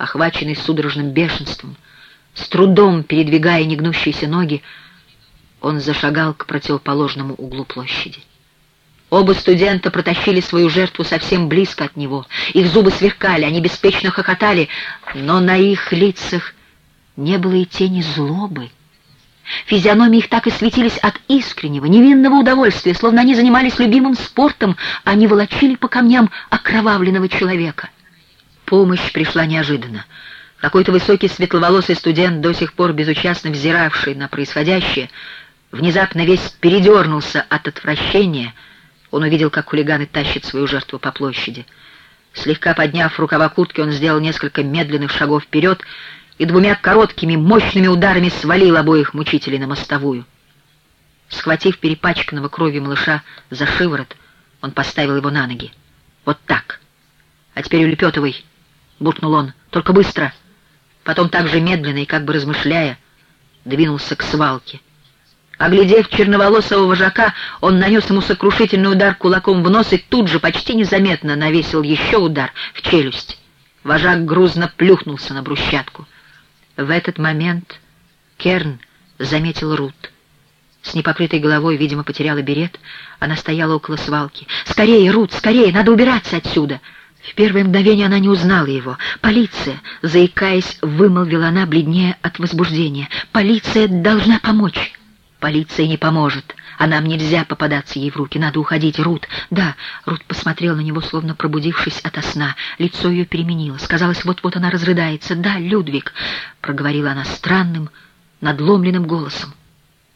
охваченный судорожным бешенством, с трудом передвигая негнущиеся ноги, он зашагал к противоположному углу площади. Оба студента протащили свою жертву совсем близко от него. Их зубы сверкали, они беспечно хохотали, но на их лицах не было и тени злобы. Физиономии их так и светились от искреннего, невинного удовольствия, словно они занимались любимым спортом, а не волочили по камням окровавленного человека. Помощь пришла неожиданно. Какой-то высокий светловолосый студент, до сих пор безучастно взиравший на происходящее, внезапно весь передернулся от отвращения — он увидел, как хулиганы тащат свою жертву по площади. Слегка подняв рукава куртки, он сделал несколько медленных шагов вперед и двумя короткими, мощными ударами свалил обоих мучителей на мостовую. Схватив перепачканного кровью малыша за шиворот, он поставил его на ноги. «Вот так! А теперь улепетывай!» — буркнул он. «Только быстро!» Потом так же медленно и как бы размышляя, двинулся к свалке. Оглядев черноволосого вожака, он нанес ему сокрушительный удар кулаком в нос и тут же почти незаметно навесил еще удар в челюсть. Вожак грузно плюхнулся на брусчатку. В этот момент Керн заметил Рут. С непокрытой головой, видимо, потеряла берет. Она стояла около свалки. «Скорее, Рут, скорее! Надо убираться отсюда!» В первое мгновение она не узнала его. «Полиция!» — заикаясь, вымолвила она, бледнее от возбуждения. «Полиция должна помочь!» Полиция не поможет, а нам нельзя попадаться ей в руки. Надо уходить, Рут. Да, Рут посмотрела на него, словно пробудившись ото сна. Лицо ее переменилось. Казалось, вот-вот она разрыдается. Да, Людвиг, проговорила она странным, надломленным голосом.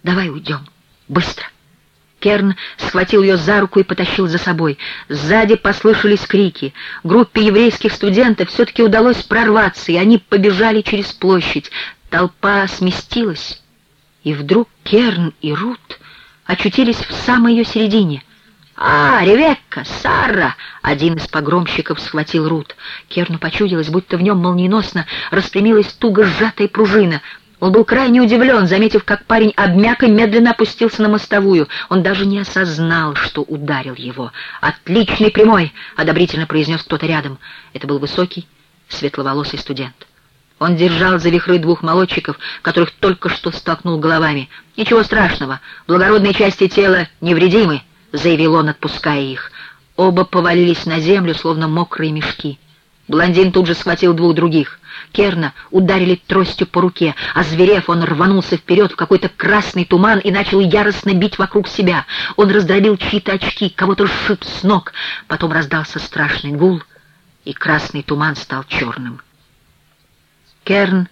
Давай уйдем. Быстро. Керн схватил ее за руку и потащил за собой. Сзади послышались крики. Группе еврейских студентов все-таки удалось прорваться, и они побежали через площадь. Толпа сместилась и вдруг Керн и Рут очутились в самой ее середине. «А, Ревекка! Сара!» — один из погромщиков схватил Рут. Керну почудилось, будто в нем молниеносно распрямилась туго сжатая пружина. Он был крайне удивлен, заметив, как парень обмяк и медленно опустился на мостовую. Он даже не осознал, что ударил его. «Отличный прямой!» — одобрительно произнес кто-то рядом. Это был высокий, светловолосый студент. Он держал за вихры двух молодчиков, которых только что столкнул головами. «Ничего страшного, благородные части тела невредимы», — заявил он, отпуская их. Оба повалились на землю, словно мокрые мешки. Блондин тут же схватил двух других. Керна ударили тростью по руке, а зверев он рванулся вперед в какой-то красный туман и начал яростно бить вокруг себя. Он раздробил чьи-то очки, кого-то сшиб с ног. Потом раздался страшный гул, и красный туман стал черным. Керн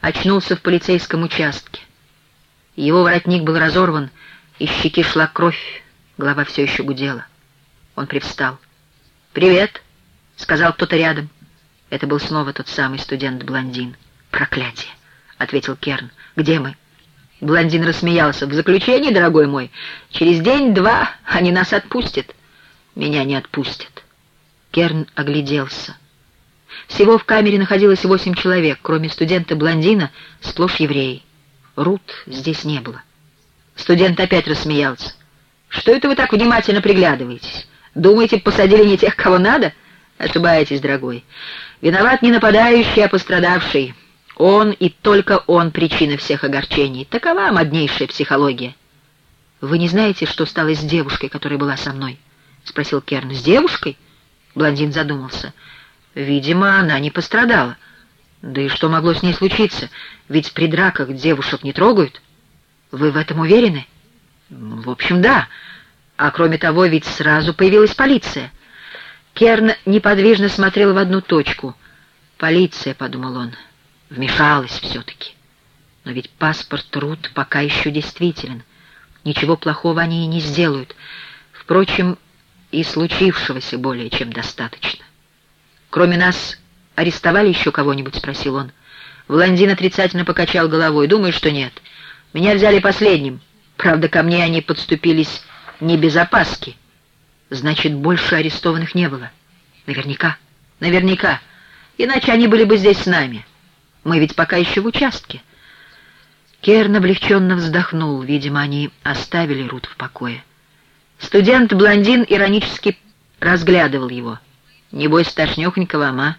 очнулся в полицейском участке. Его воротник был разорван, из щеки шла кровь, голова все еще гудела. Он привстал. «Привет!» — сказал кто-то рядом. Это был снова тот самый студент-блондин. «Проклятие!» — ответил Керн. «Где мы?» Блондин рассмеялся. «В заключении, дорогой мой. Через день-два они нас отпустят». «Меня не отпустят». Керн огляделся. Всего в камере находилось восемь человек, кроме студента-блондина, сплошь евреи. Рут здесь не было. Студент опять рассмеялся. «Что это вы так внимательно приглядываетесь? Думаете, посадили не тех, кого надо? Ошибаетесь, дорогой. Виноват не нападающий, а пострадавший. Он и только он причина всех огорчений. Такова моднейшая психология». «Вы не знаете, что стало с девушкой, которая была со мной?» — спросил Керн. «С девушкой?» Блондин задумался. Видимо, она не пострадала. Да и что могло с ней случиться? Ведь при драках девушек не трогают. Вы в этом уверены? В общем, да. А кроме того, ведь сразу появилась полиция. Керн неподвижно смотрел в одну точку. «Полиция», — подумал он, — вмешалась все-таки. Но ведь паспорт Рут пока еще действителен. Ничего плохого они и не сделают. Впрочем, и случившегося более чем достаточно. «Кроме нас арестовали еще кого-нибудь?» — спросил он. Блондин отрицательно покачал головой. «Думаю, что нет. Меня взяли последним. Правда, ко мне они подступились не без опаски. Значит, больше арестованных не было. Наверняка. Наверняка. Иначе они были бы здесь с нами. Мы ведь пока еще в участке». Керн облегченно вздохнул. Видимо, они оставили Рут в покое. Студент-блондин иронически разглядывал его. Небось, тошнёхонько вам, а?